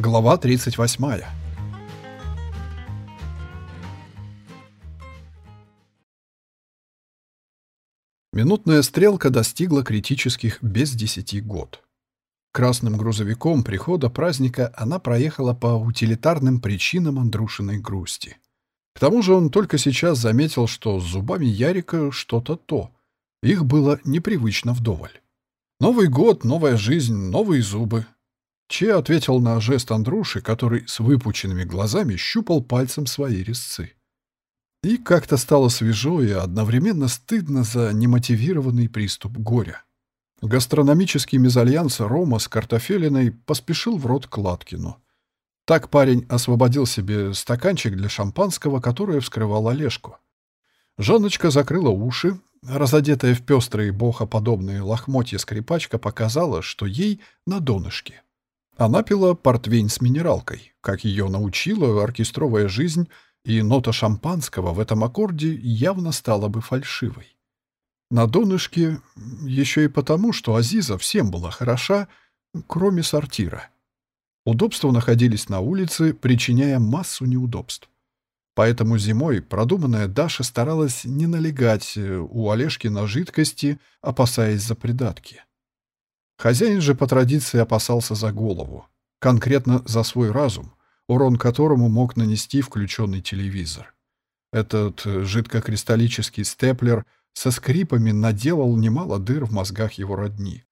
Глава 38. Минутная стрелка достигла критических без десяти год. Красным грузовиком прихода праздника она проехала по утилитарным причинам Андрушиной грусти. К тому же он только сейчас заметил, что с зубами Ярика что-то то. Их было непривычно вдоволь. Новый год, новая жизнь, новые зубы. Че ответил на жест Андруши, который с выпученными глазами щупал пальцем свои резцы. И как-то стало свежо и одновременно стыдно за немотивированный приступ горя. Гастрономический мезальянс Рома с картофелиной поспешил в рот Кладкину. Так парень освободил себе стаканчик для шампанского, которое вскрывал Олежку. Жанночка закрыла уши, разодетая в пестрые бохоподобные лохмотья скрипачка показала, что ей на донышке. Она пила портвейн с минералкой, как ее научила оркестровая жизнь, и нота шампанского в этом аккорде явно стала бы фальшивой. На донышке еще и потому, что Азиза всем была хороша, кроме сортира. Удобства находились на улице, причиняя массу неудобств. Поэтому зимой продуманная Даша старалась не налегать у Олежки на жидкости, опасаясь за придатки. Хозяин же по традиции опасался за голову, конкретно за свой разум, урон которому мог нанести включенный телевизор. Этот жидкокристаллический степлер со скрипами наделал немало дыр в мозгах его родни.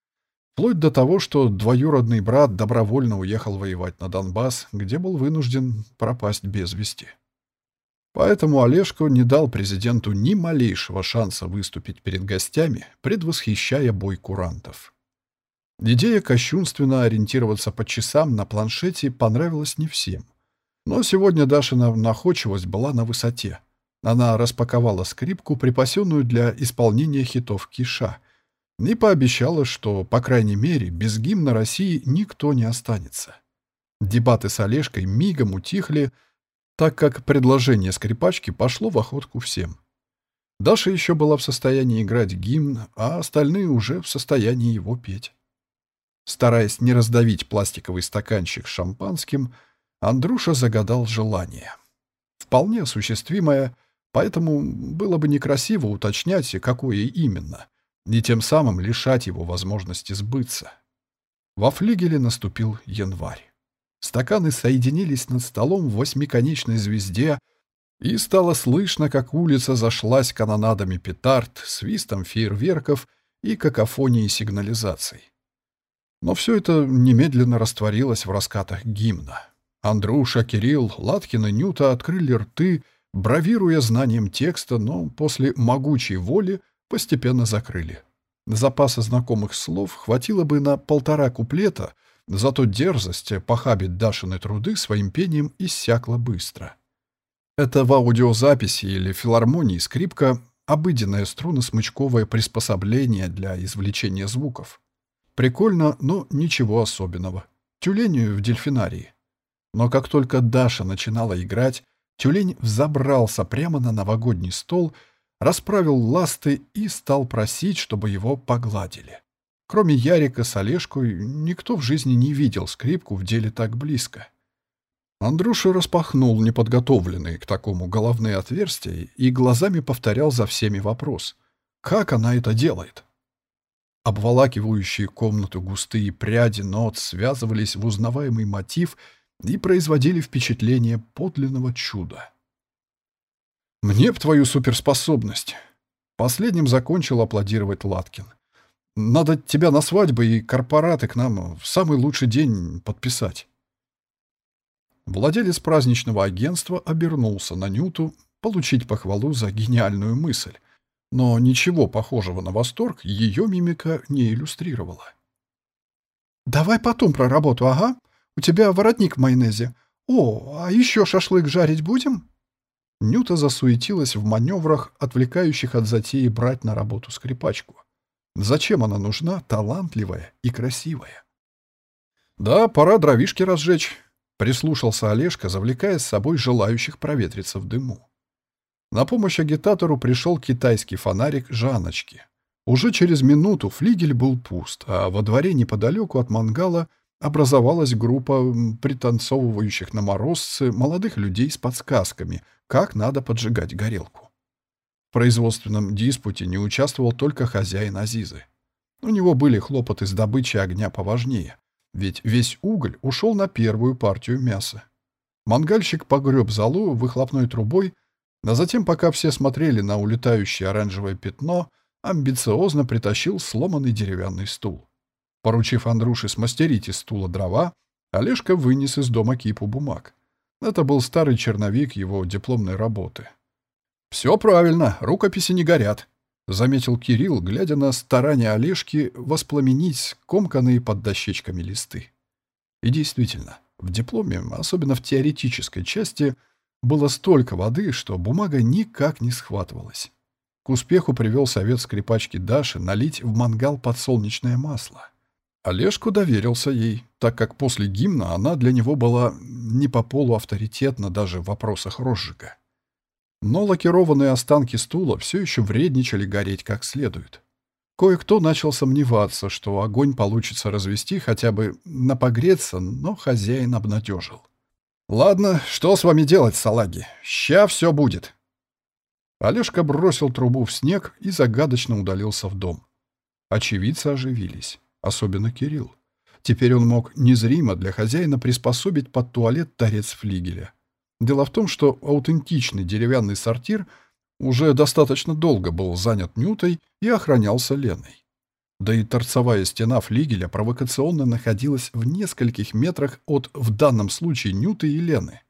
Вплоть до того, что двоюродный брат добровольно уехал воевать на Донбасс, где был вынужден пропасть без вести. Поэтому Олежко не дал президенту ни малейшего шанса выступить перед гостями, предвосхищая бой курантов. Идея кощунственно ориентироваться по часам на планшете понравилась не всем. Но сегодня Дашина находчивость была на высоте. Она распаковала скрипку, припасенную для исполнения хитов Киша, и пообещала, что, по крайней мере, без гимна России никто не останется. Дебаты с Олежкой мигом утихли, так как предложение скрипачки пошло в охотку всем. Даша еще была в состоянии играть гимн, а остальные уже в состоянии его петь. Стараясь не раздавить пластиковый стаканчик с шампанским, Андрюша загадал желание. Вполне осуществимое, поэтому было бы некрасиво уточнять, какое именно, и тем самым лишать его возможности сбыться. Во флигеле наступил январь. Стаканы соединились над столом в восьмиконечной звезде, и стало слышно, как улица зашлась канонадами петард, свистом фейерверков и какофонией сигнализаций. Но все это немедленно растворилось в раскатах гимна. Андруша, Кирилл, Латкин и Нюта открыли рты, бравируя знанием текста, но после могучей воли постепенно закрыли. Запаса знакомых слов хватило бы на полтора куплета, зато дерзость похабить Дашины труды своим пением иссякла быстро. Это в аудиозаписи или филармонии скрипка — обыденное струнно-смычковое приспособление для извлечения звуков. Прикольно, но ничего особенного. Тюлень в дельфинарии. Но как только Даша начинала играть, тюлень взобрался прямо на новогодний стол, расправил ласты и стал просить, чтобы его погладили. Кроме Ярика с Олежкой, никто в жизни не видел скрипку в деле так близко. Андрюша распахнул неподготовленные к такому головные отверстия и глазами повторял за всеми вопрос. Как она это делает? Обволакивающие комнату густые пряди нот связывались в узнаваемый мотив и производили впечатление подлинного чуда. «Мне б твою суперспособность!» Последним закончил аплодировать Латкин. «Надо тебя на свадьбы и корпораты к нам в самый лучший день подписать». Владелец праздничного агентства обернулся на Нюту получить похвалу за гениальную мысль, но ничего похожего на восторг ее мимика не иллюстрировала. «Давай потом про работу, ага. У тебя воротник в майонезе. О, а еще шашлык жарить будем?» Нюта засуетилась в маневрах, отвлекающих от затеи брать на работу скрипачку. Зачем она нужна, талантливая и красивая? «Да, пора дровишки разжечь», — прислушался Олежка, завлекая с собой желающих проветриться в дыму. На помощь агитатору пришел китайский фонарик Жаночки. Уже через минуту флигель был пуст, а во дворе неподалеку от мангала образовалась группа пританцовывающих на морозце молодых людей с подсказками, как надо поджигать горелку. В производственном диспуте не участвовал только хозяин Азизы. У него были хлопоты с добычей огня поважнее, ведь весь уголь ушел на первую партию мяса. Мангальщик погреб залу выхлопной трубой, а затем, пока все смотрели на улетающее оранжевое пятно, амбициозно притащил сломанный деревянный стул. Поручив Андрюше смастерить из стула дрова, Олежка вынес из дома кипу бумаг. Это был старый черновик его дипломной работы. «Все правильно, рукописи не горят», — заметил Кирилл, глядя на старания Олежки воспламенить комканные под дощечками листы. И действительно, в дипломе, особенно в теоретической части, было столько воды, что бумага никак не схватывалась. К успеху привел совет скрипачки Даши налить в мангал подсолнечное масло. Олежку доверился ей, так как после гимна она для него была не по полу авторитетна даже в вопросах розжига. Но лакированные останки стула все еще вредничали гореть как следует. Кое-кто начал сомневаться, что огонь получится развести хотя бы на погреться, но хозяин обнадежил. «Ладно, что с вами делать, салаги? Ща все будет!» Олежка бросил трубу в снег и загадочно удалился в дом. Очевидцы оживились особенно Кирилл. Теперь он мог незримо для хозяина приспособить под туалет торец флигеля. Дело в том, что аутентичный деревянный сортир уже достаточно долго был занят Нютой и охранялся Леной. Да и торцевая стена флигеля провокационно находилась в нескольких метрах от, в данном случае, Нюты и Лены.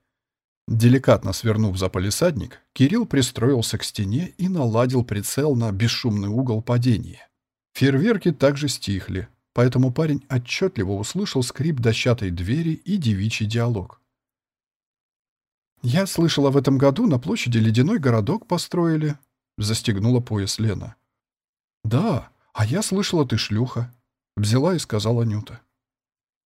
Деликатно свернув за полисадник, Кирилл пристроился к стене и наладил прицел на бесшумный угол падения. Фейерверки также стихли, поэтому парень отчетливо услышал скрип дощатой двери и девичий диалог. «Я слышала, в этом году на площади ледяной городок построили», — застегнула пояс Лена. «Да, а я слышала, ты шлюха», — взяла и сказала Нюта.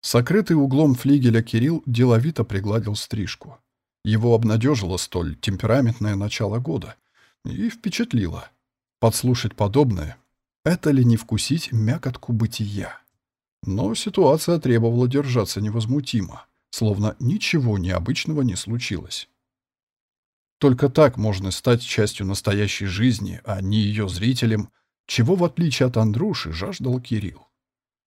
Сокрытый углом флигеля Кирилл деловито пригладил стрижку. Его обнадежило столь темпераментное начало года и впечатлило. Подслушать подобное — это ли не вкусить мякотку бытия? Но ситуация требовала держаться невозмутимо, словно ничего необычного не случилось. Только так можно стать частью настоящей жизни, а не ее зрителем, чего, в отличие от Андруши, жаждал Кирилл.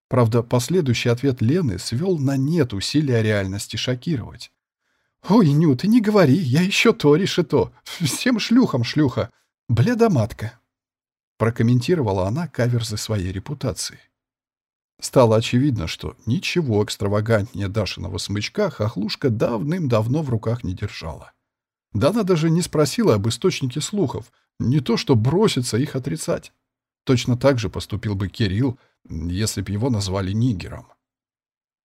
Правда, последующий ответ Лены свел на нет усилия реальности шокировать. «Ой, Ню, ты не говори, я еще то решето. Всем шлюхам шлюха. Блядоматка!» Прокомментировала она каверзы своей репутации. Стало очевидно, что ничего экстравагантнее Дашиного смычка хохлушка давным-давно в руках не держала. Да она даже не спросила об источнике слухов, не то что броситься их отрицать. Точно так же поступил бы Кирилл, если б его назвали нигером.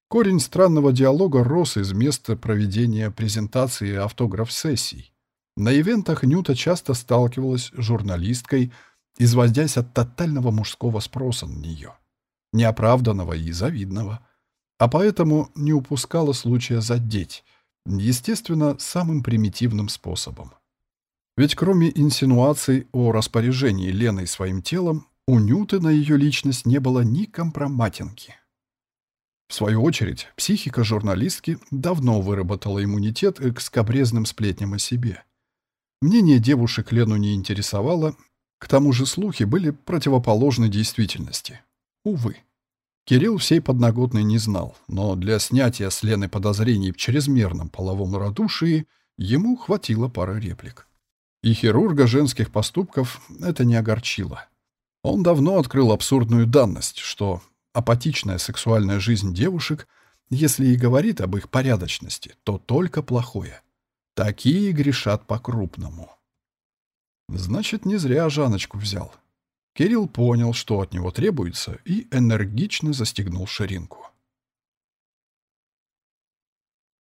Корень странного диалога рос из места проведения презентации автограф-сессий. На ивентах Нюта часто сталкивалась с журналисткой, изводясь от тотального мужского спроса на нее неоправданного и завидного, а поэтому не упускала случая задеть, естественно, самым примитивным способом. Ведь кроме инсинуаций о распоряжении Леной своим телом, у Нюты на ее личность не было ни компроматинки. В свою очередь, психика журналистки давно выработала иммунитет к скобрезным сплетням о себе. Мнение девушек Лену не интересовало, к тому же слухи были противоположны действительности. Увы. Кирилл всей подноготной не знал, но для снятия с Лены подозрений в чрезмерном половом радушии ему хватило пары реплик. И хирурга женских поступков это не огорчило. Он давно открыл абсурдную данность, что апатичная сексуальная жизнь девушек, если и говорит об их порядочности, то только плохое. Такие грешат по-крупному. Значит, не зря Жаночку взял. Кирилл понял, что от него требуется, и энергично застегнул ширинку.